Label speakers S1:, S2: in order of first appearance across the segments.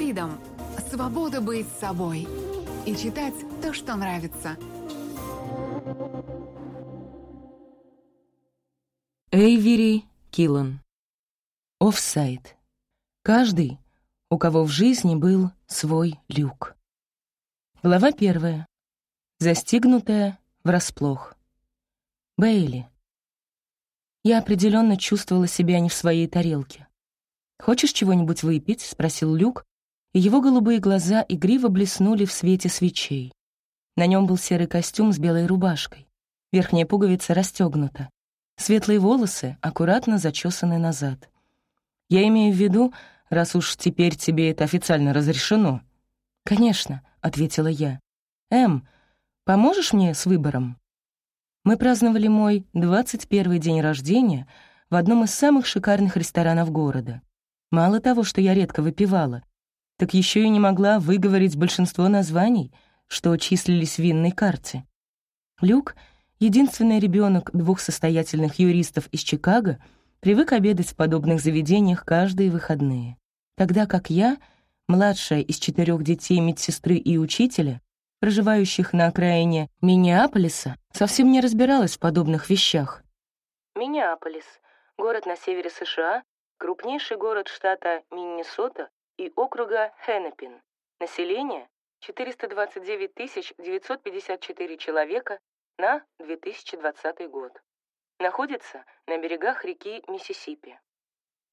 S1: Freedom — свобода быть собой и читать то, что нравится.
S2: Эйвери Киллан. Офсайд. Каждый, у кого в жизни был свой люк. Глава первая. Застигнутая врасплох. Бейли. Я определенно чувствовала себя не в своей тарелке. «Хочешь чего-нибудь выпить?» — спросил Люк, его голубые глаза игриво блеснули в свете свечей. На нем был серый костюм с белой рубашкой. Верхняя пуговица расстегнута. Светлые волосы аккуратно зачесаны назад. Я имею в виду, раз уж теперь тебе это официально разрешено. «Конечно», — ответила я. «Эм, поможешь мне с выбором?» Мы праздновали мой 21 день рождения в одном из самых шикарных ресторанов города. Мало того, что я редко выпивала, так еще и не могла выговорить большинство названий, что числились в винной карте. Люк, единственный ребенок двух состоятельных юристов из Чикаго, привык обедать в подобных заведениях каждые выходные, тогда как я, младшая из четырех детей медсестры и учителя, проживающих на окраине Миннеаполиса, совсем не разбиралась в подобных вещах. Миннеаполис — город на севере США, крупнейший город штата Миннесота и округа Хеннепин. Население — 429 954 человека на 2020 год. Находится на берегах реки Миссисипи.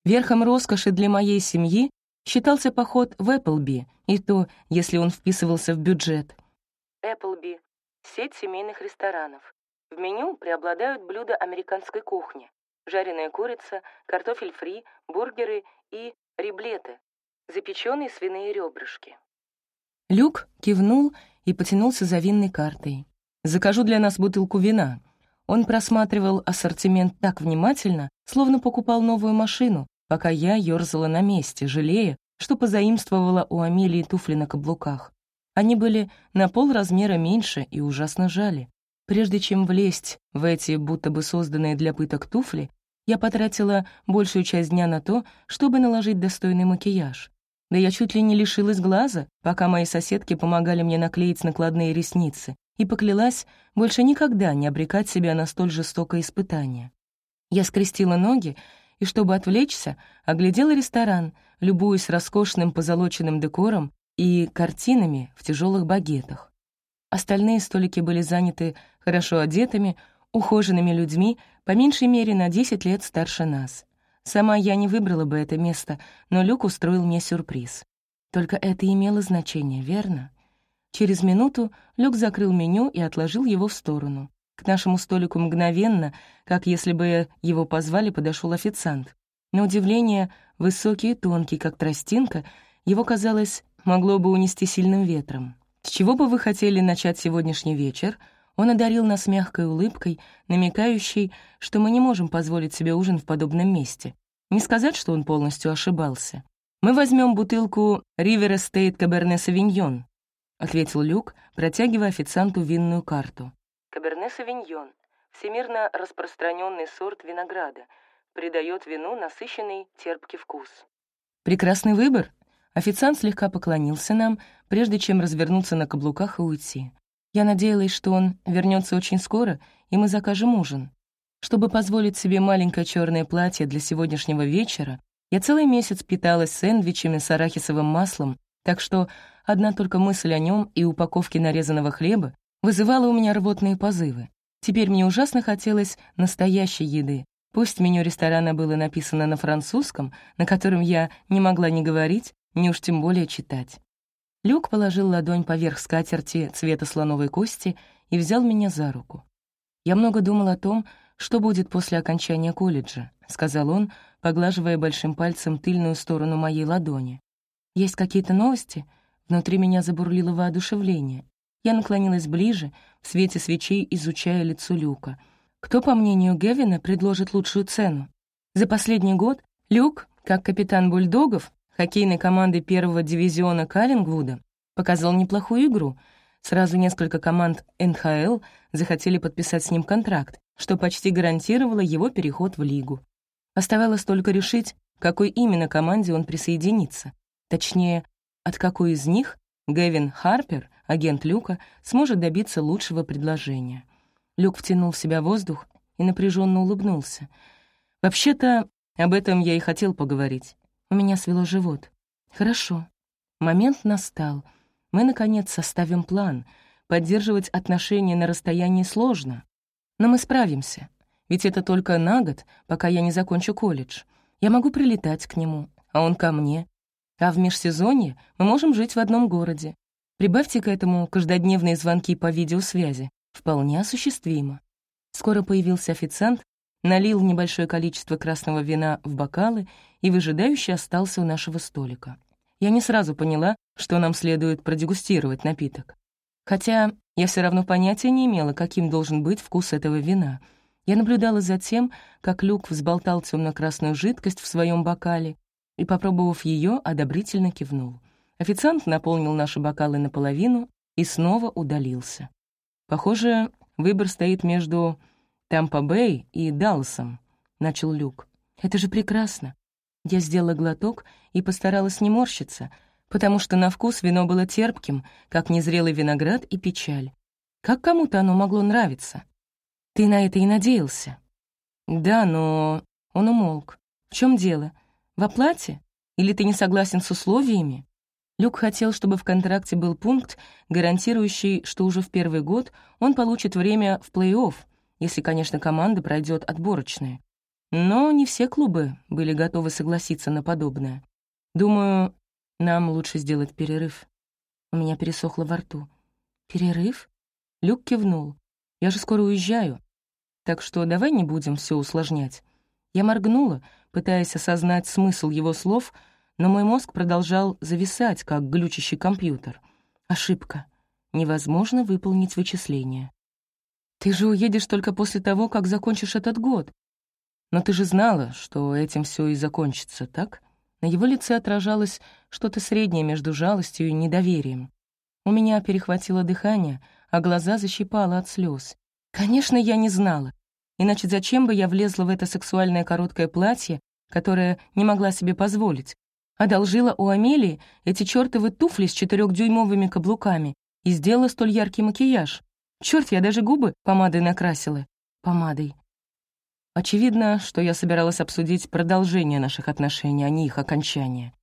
S2: Верхом роскоши для моей семьи считался поход в Эпплби, и то, если он вписывался в бюджет — Эпплби — сеть семейных ресторанов. В меню преобладают блюда американской кухни. Жареная курица, картофель фри, бургеры и риблеты, запеченные свиные ребрышки. Люк кивнул и потянулся за винной картой. «Закажу для нас бутылку вина». Он просматривал ассортимент так внимательно, словно покупал новую машину, пока я ёрзала на месте, жалея, что позаимствовала у Амелии туфли на каблуках. Они были на полразмера меньше и ужасно жали. Прежде чем влезть в эти будто бы созданные для пыток туфли, я потратила большую часть дня на то, чтобы наложить достойный макияж. Да я чуть ли не лишилась глаза, пока мои соседки помогали мне наклеить накладные ресницы, и поклялась больше никогда не обрекать себя на столь жестокое испытание. Я скрестила ноги и, чтобы отвлечься, оглядела ресторан, любуясь роскошным позолоченным декором и картинами в тяжелых багетах. Остальные столики были заняты хорошо одетыми, ухоженными людьми, по меньшей мере на 10 лет старше нас. Сама я не выбрала бы это место, но Люк устроил мне сюрприз. Только это имело значение, верно? Через минуту Люк закрыл меню и отложил его в сторону. К нашему столику мгновенно, как если бы его позвали, подошел официант. На удивление, высокий и тонкий, как тростинка, его, казалось, могло бы унести сильным ветром. С чего бы вы хотели начать сегодняшний вечер? Он одарил нас мягкой улыбкой, намекающей, что мы не можем позволить себе ужин в подобном месте. Не сказать, что он полностью ошибался. «Мы возьмем бутылку River Estate Cabernet Sauvignon», — ответил Люк, протягивая официанту винную карту. Каберне Савиньон — всемирно распространенный сорт винограда, придает вину насыщенный терпкий вкус. «Прекрасный выбор», Официант слегка поклонился нам, прежде чем развернуться на каблуках и уйти. Я надеялась, что он вернется очень скоро, и мы закажем ужин. Чтобы позволить себе маленькое черное платье для сегодняшнего вечера, я целый месяц питалась сэндвичами с арахисовым маслом, так что одна только мысль о нем и упаковке нарезанного хлеба вызывала у меня рвотные позывы. Теперь мне ужасно хотелось настоящей еды. Пусть меню ресторана было написано на французском, на котором я не могла ни говорить, не уж тем более читать. Люк положил ладонь поверх скатерти цвета слоновой кости и взял меня за руку. «Я много думал о том, что будет после окончания колледжа», — сказал он, поглаживая большим пальцем тыльную сторону моей ладони. «Есть какие-то новости?» Внутри меня забурлило воодушевление. Я наклонилась ближе, в свете свечей изучая лицо Люка. Кто, по мнению Гевина, предложит лучшую цену? За последний год Люк, как капитан бульдогов, хоккейной команды первого дивизиона Каллингвуда показал неплохую игру. Сразу несколько команд НХЛ захотели подписать с ним контракт, что почти гарантировало его переход в лигу. Оставалось только решить, какой именно команде он присоединится. Точнее, от какой из них Гэвин Харпер, агент Люка, сможет добиться лучшего предложения. Люк втянул в себя воздух и напряженно улыбнулся. «Вообще-то, об этом я и хотел поговорить. У меня свело живот. Хорошо. Момент настал. Мы, наконец, составим план. Поддерживать отношения на расстоянии сложно. Но мы справимся. Ведь это только на год, пока я не закончу колледж. Я могу прилетать к нему, а он ко мне. А в межсезонье мы можем жить в одном городе. Прибавьте к этому каждодневные звонки по видеосвязи. Вполне осуществимо. Скоро появился официант, налил небольшое количество красного вина в бокалы и выжидающе остался у нашего столика. Я не сразу поняла, что нам следует продегустировать напиток. Хотя я все равно понятия не имела, каким должен быть вкус этого вина. Я наблюдала за тем, как Люк взболтал темно-красную жидкость в своем бокале и, попробовав ее, одобрительно кивнул. Официант наполнил наши бокалы наполовину и снова удалился. Похоже, выбор стоит между Тампа-Бэй и Далласом, — начал Люк. Это же прекрасно. Я сделала глоток и постаралась не морщиться, потому что на вкус вино было терпким, как незрелый виноград и печаль. Как кому-то оно могло нравиться? Ты на это и надеялся. Да, но... Он умолк. В чем дело? В оплате? Или ты не согласен с условиями? Люк хотел, чтобы в контракте был пункт, гарантирующий, что уже в первый год он получит время в плей-офф, если, конечно, команда пройдет отборочные. Но не все клубы были готовы согласиться на подобное. Думаю, нам лучше сделать перерыв. У меня пересохло во рту. Перерыв? Люк кивнул. Я же скоро уезжаю. Так что давай не будем все усложнять. Я моргнула, пытаясь осознать смысл его слов, но мой мозг продолжал зависать, как глючащий компьютер. Ошибка. Невозможно выполнить вычисление. «Ты же уедешь только после того, как закончишь этот год. Но ты же знала, что этим все и закончится, так?» На его лице отражалось что-то среднее между жалостью и недоверием. У меня перехватило дыхание, а глаза защипало от слез. Конечно, я не знала. Иначе зачем бы я влезла в это сексуальное короткое платье, которое не могла себе позволить, одолжила у Амелии эти чертовы туфли с четырехдюймовыми каблуками и сделала столь яркий макияж. Черт, я даже губы помадой накрасила. Помадой. Очевидно, что я собиралась обсудить продолжение наших отношений, а не их окончание.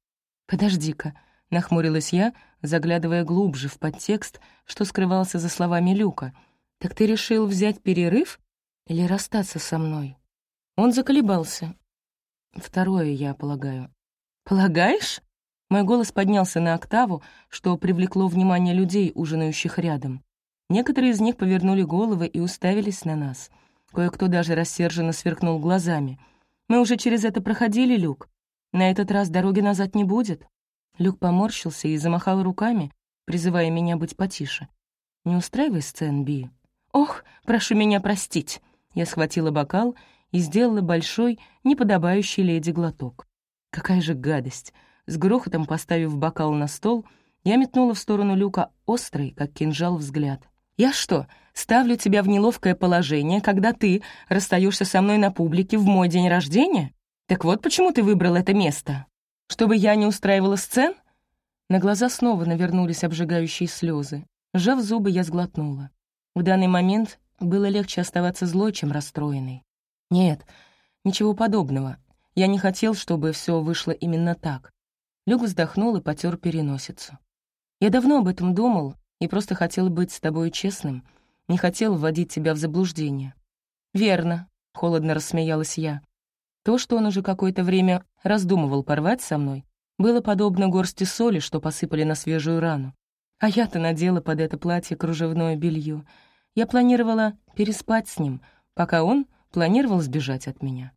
S2: «Подожди-ка», — нахмурилась я, заглядывая глубже в подтекст, что скрывался за словами Люка. «Так ты решил взять перерыв или расстаться со мной?» Он заколебался. «Второе, я полагаю». «Полагаешь?» Мой голос поднялся на октаву, что привлекло внимание людей, ужинающих рядом. Некоторые из них повернули головы и уставились на нас. Кое-кто даже рассерженно сверкнул глазами. «Мы уже через это проходили, Люк. На этот раз дороги назад не будет». Люк поморщился и замахал руками, призывая меня быть потише. «Не устраивай сцен, Би». «Ох, прошу меня простить». Я схватила бокал и сделала большой, неподобающий леди глоток. Какая же гадость! С грохотом поставив бокал на стол, я метнула в сторону люка острый, как кинжал, взгляд. «Я что, ставлю тебя в неловкое положение, когда ты расстаешься со мной на публике в мой день рождения? Так вот почему ты выбрал это место? Чтобы я не устраивала сцен?» На глаза снова навернулись обжигающие слезы. Сжав зубы, я сглотнула. В данный момент было легче оставаться злой, чем расстроенной. Нет, ничего подобного. Я не хотел, чтобы все вышло именно так. Люк вздохнул и потер переносицу. Я давно об этом думал и просто хотел быть с тобой честным, не хотел вводить тебя в заблуждение. «Верно», — холодно рассмеялась я. То, что он уже какое-то время раздумывал порвать со мной, было подобно горсти соли, что посыпали на свежую рану. А я-то надела под это платье кружевное белье. Я планировала переспать с ним, пока он планировал сбежать от меня.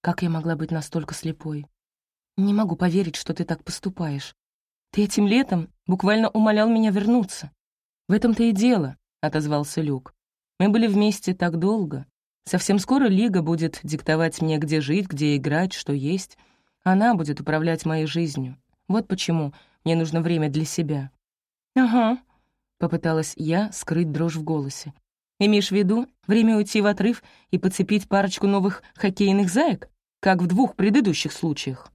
S2: Как я могла быть настолько слепой? Не могу поверить, что ты так поступаешь. Ты этим летом буквально умолял меня вернуться. В этом-то и дело, — отозвался Люк. Мы были вместе так долго. Совсем скоро Лига будет диктовать мне, где жить, где играть, что есть. Она будет управлять моей жизнью. Вот почему мне нужно время для себя. «Ага», — попыталась я скрыть дрожь в голосе. «Имеешь в виду время уйти в отрыв и подцепить парочку новых хоккейных заек? как в двух предыдущих случаях.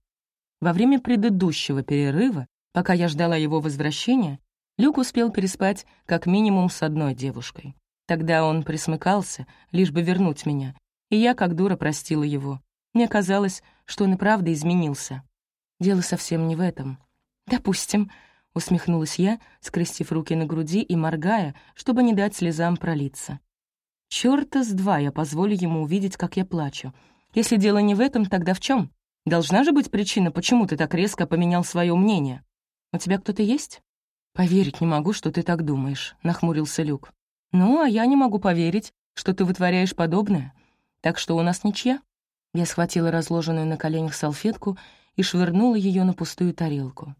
S2: Во время предыдущего перерыва Пока я ждала его возвращения, Люк успел переспать как минимум с одной девушкой. Тогда он присмыкался, лишь бы вернуть меня, и я, как дура, простила его. Мне казалось, что он и правда изменился. Дело совсем не в этом. «Допустим», — усмехнулась я, скрестив руки на груди и моргая, чтобы не дать слезам пролиться. Чёрта с два я позволю ему увидеть, как я плачу. Если дело не в этом, тогда в чем? Должна же быть причина, почему ты так резко поменял свое мнение. У тебя кто-то есть? Поверить не могу, что ты так думаешь, нахмурился Люк. Ну, а я не могу поверить, что ты вытворяешь подобное. Так что у нас ничья. Я схватила разложенную на коленях салфетку и швырнула ее на пустую тарелку.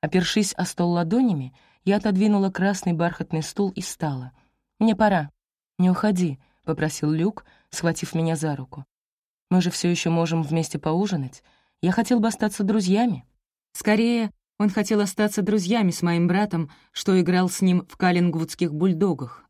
S2: Опершись о стол ладонями, я отодвинула красный бархатный стул и встала. «Мне пора». «Не уходи», — попросил Люк, схватив меня за руку. «Мы же все еще можем вместе поужинать. Я хотел бы остаться друзьями». Скорее, он хотел остаться друзьями с моим братом, что играл с ним в каллингвудских бульдогах.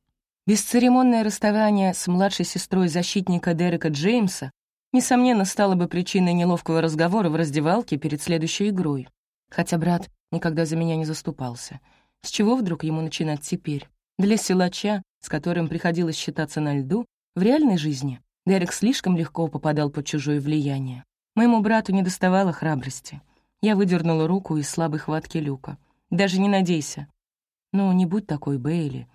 S2: Бесцеремонное расставание с младшей сестрой защитника Дерека Джеймса несомненно, стало бы причиной неловкого разговора в раздевалке перед следующей игрой. Хотя брат никогда за меня не заступался. С чего вдруг ему начинать теперь? Для силача, с которым приходилось считаться на льду, в реальной жизни Дерек слишком легко попадал под чужое влияние. Моему брату не доставало храбрости. Я выдернула руку из слабой хватки люка. «Даже не надейся». «Ну, не будь такой, Бейли».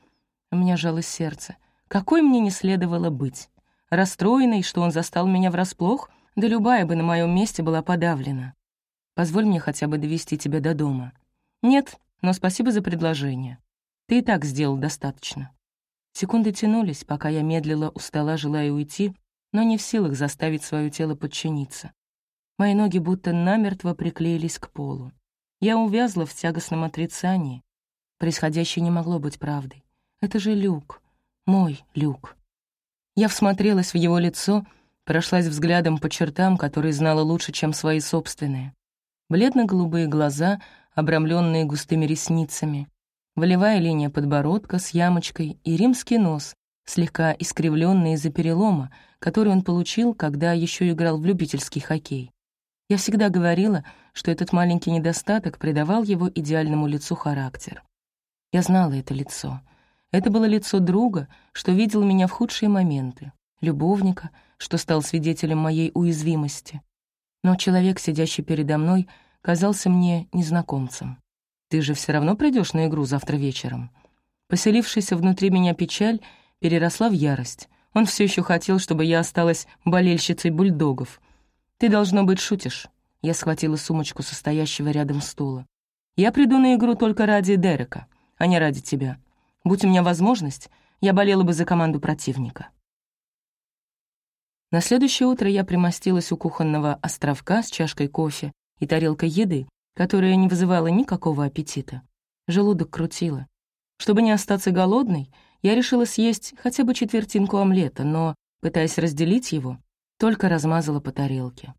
S2: У меня жалось сердце. Какой мне не следовало быть? Расстроенной, что он застал меня врасплох, да любая бы на моем месте была подавлена. Позволь мне хотя бы довести тебя до дома. Нет, но спасибо за предложение. Ты и так сделал достаточно. Секунды тянулись, пока я медлила у стола, желая уйти, но не в силах заставить свое тело подчиниться. Мои ноги будто намертво приклеились к полу. Я увязла в тягостном отрицании. Происходящее не могло быть правдой. Это же Люк, мой Люк. Я всмотрелась в его лицо, прошлась взглядом по чертам, которые знала лучше, чем свои собственные. Бледно-голубые глаза, обрамленные густыми ресницами, волевая линия подбородка с ямочкой и римский нос, слегка искривленный из-за перелома, который он получил, когда еще играл в любительский хоккей. Я всегда говорила, что этот маленький недостаток придавал его идеальному лицу характер. Я знала это лицо — это было лицо друга, что видел меня в худшие моменты, любовника, что стал свидетелем моей уязвимости. Но человек, сидящий передо мной, казался мне незнакомцем. «Ты же все равно придешь на игру завтра вечером?» Поселившаяся внутри меня печаль переросла в ярость. Он все еще хотел, чтобы я осталась болельщицей бульдогов. «Ты, должно быть, шутишь». Я схватила сумочку состоящего рядом стула. «Я приду на игру только ради Дерека, а не ради тебя. Будь у меня возможность, я болела бы за команду противника. На следующее утро я примостилась у кухонного островка с чашкой кофе и тарелкой еды, которая не вызывала никакого аппетита. Желудок крутило. Чтобы не остаться голодной, я решила съесть хотя бы четвертинку омлета, но, пытаясь разделить его, только размазала по тарелке.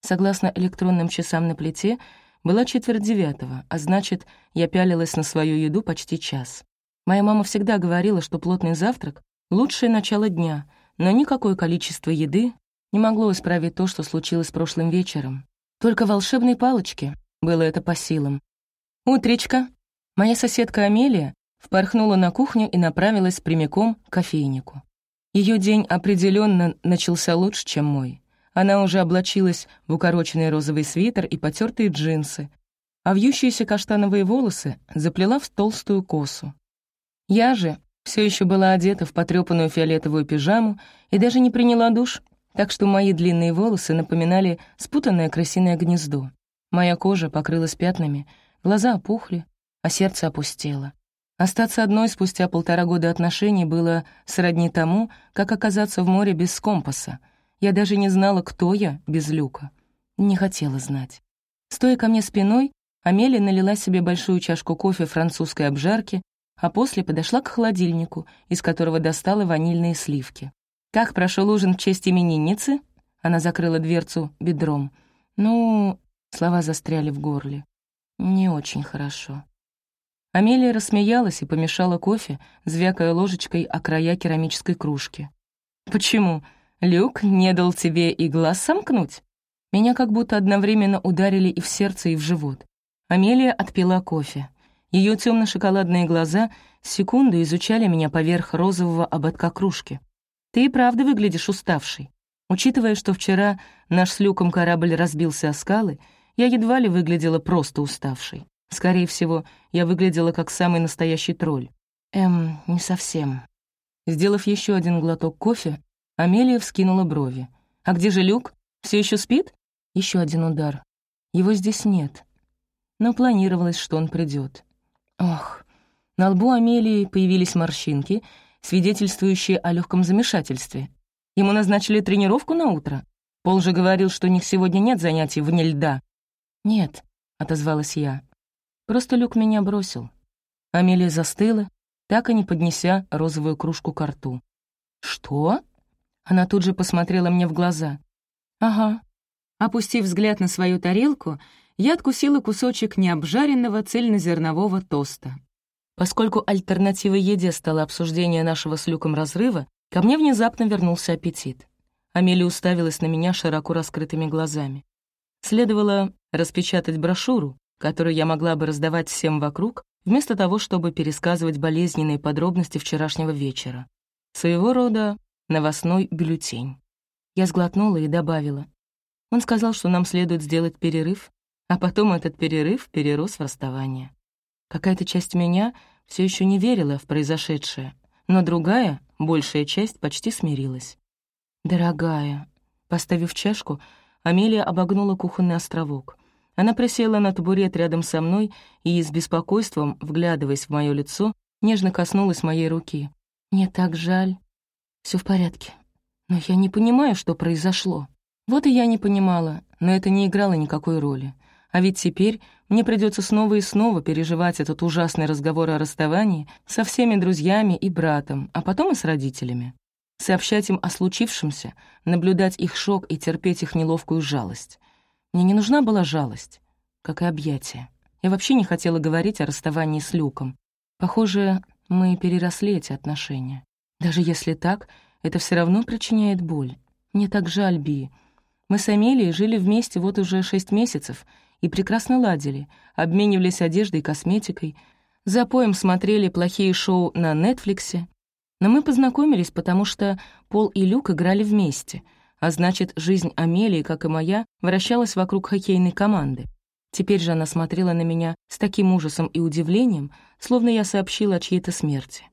S2: Согласно электронным часам на плите, была четверть девятого, а значит, я пялилась на свою еду почти час. Моя мама всегда говорила, что плотный завтрак — лучшее начало дня, но никакое количество еды не могло исправить то, что случилось прошлым вечером. Только волшебной палочки было это по силам. «Утречка!» Моя соседка Амелия впорхнула на кухню и направилась прямиком к кофейнику. Ее день определенно начался лучше, чем мой. Она уже облачилась в укороченный розовый свитер и потертые джинсы, а вьющиеся каштановые волосы заплела в толстую косу. Я же все еще была одета в потрепанную фиолетовую пижаму и даже не приняла душ, так что мои длинные волосы напоминали спутанное крысиное гнездо. Моя кожа покрылась пятнами, глаза опухли, а сердце опустело. Остаться одной спустя полтора года отношений было сродни тому, как оказаться в море без компаса. Я даже не знала, кто я без люка. Не хотела знать. Стоя ко мне спиной, Амелия налила себе большую чашку кофе французской обжарки а после подошла к холодильнику, из которого достала ванильные сливки. «Как прошел ужин в честь именинницы?» Она закрыла дверцу бедром. «Ну...» Слова застряли в горле. «Не очень хорошо». Амелия рассмеялась и помешала кофе, звякая ложечкой о края керамической кружки. «Почему? Люк не дал тебе и глаз сомкнуть?» Меня как будто одновременно ударили и в сердце, и в живот. Амелия отпила кофе. Ее темно-шоколадные глаза секунду изучали меня поверх розового ободка кружки. «Ты и правда выглядишь уставшей. Учитывая, что вчера наш с Люком корабль разбился о скалы, я едва ли выглядела просто уставшей. Скорее всего, я выглядела как самый настоящий тролль. Эм, не совсем. Сделав еще один глоток кофе, Амелия вскинула брови. «А где же Люк? Все еще спит?» Еще один удар. Его здесь нет. Но планировалось, что он придет. Ох, на лбу Амелии появились морщинки, свидетельствующие о легком замешательстве. Ему назначили тренировку на утро. Пол же говорил, что у них сегодня нет занятий вне льда. «Нет», — отозвалась я. «Просто Люк меня бросил». Амелия застыла, так и не поднеся розовую кружку к рту. «Что?» Она тут же посмотрела мне в глаза. «Ага». Опустив взгляд на свою тарелку, я откусила кусочек необжаренного цельнозернового тоста. Поскольку альтернативой еде стало обсуждение нашего с Люком разрыва, ко мне внезапно вернулся аппетит. Амелия уставилась на меня широко раскрытыми глазами. Следовало распечатать брошюру, которую я могла бы раздавать всем вокруг, вместо того, чтобы пересказывать болезненные подробности вчерашнего вечера. Своего рода новостной бюллетень. Я сглотнула и добавила. Он сказал, что нам следует сделать перерыв, а потом этот перерыв перерос в расставание. Какая-то часть меня все еще не верила в произошедшее, но другая, большая часть, почти смирилась. «Дорогая», поставив чашку, Амелия обогнула кухонный островок. Она присела на табурет рядом со мной и, с беспокойством, вглядываясь в мое лицо, нежно коснулась моей руки. «Мне так жаль. Все в порядке. Но я не понимаю, что произошло». Вот и я не понимала, но это не играло никакой роли. А ведь теперь мне придется снова и снова переживать этот ужасный разговор о расставании со всеми друзьями и братом, а потом и с родителями. Сообщать им о случившемся, наблюдать их шок и терпеть их неловкую жалость. Мне не нужна была жалость, как и объятия. Я вообще не хотела говорить о расставании с Люком. Похоже, мы переросли эти отношения. Даже если так, это все равно причиняет боль. Мне так жаль, Би. Мы с Амелией жили вместе вот уже шесть месяцев и прекрасно ладили, обменивались одеждой и косметикой, за поем смотрели плохие шоу на Нетфликсе. Но мы познакомились, потому что Пол и Люк играли вместе — а значит, жизнь Амелии, как и моя, вращалась вокруг хоккейной команды. Теперь же она смотрела на меня с таким ужасом и удивлением, словно я сообщила о чьей-то смерти.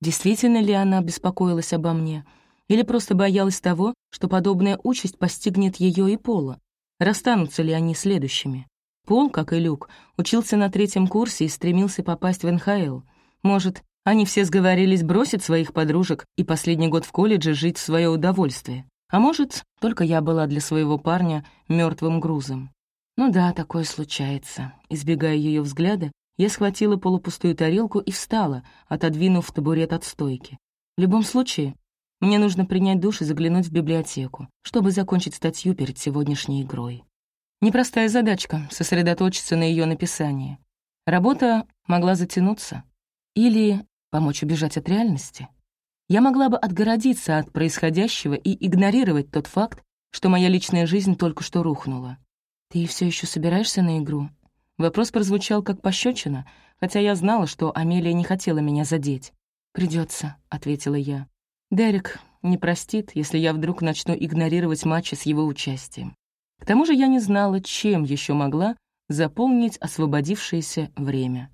S2: Действительно ли она беспокоилась обо мне? Или просто боялась того, что подобная участь постигнет ее и Пола? Расстанутся ли они следующими? Пол, как и Люк, учился на третьем курсе и стремился попасть в НХЛ. Может, они все сговорились бросить своих подружек и последний год в колледже жить в свое удовольствие. А может, только я была для своего парня мертвым грузом. Ну да, такое случается. Избегая ее взгляда, я схватила полупустую тарелку и встала, отодвинув табурет от стойки. В любом случае, мне нужно принять душ и заглянуть в библиотеку, чтобы закончить статью перед сегодняшней игрой. Непростая задачка — сосредоточиться на ее написании. Работа могла затянуться. Или помочь убежать от реальности я могла бы отгородиться от происходящего и игнорировать тот факт, что моя личная жизнь только что рухнула. «Ты все еще собираешься на игру?» Вопрос прозвучал как пощечина, хотя я знала, что Амелия не хотела меня задеть. Придется, ответила я. «Дерек не простит, если я вдруг начну игнорировать матчи с его участием. К тому же я не знала, чем еще могла заполнить освободившееся время.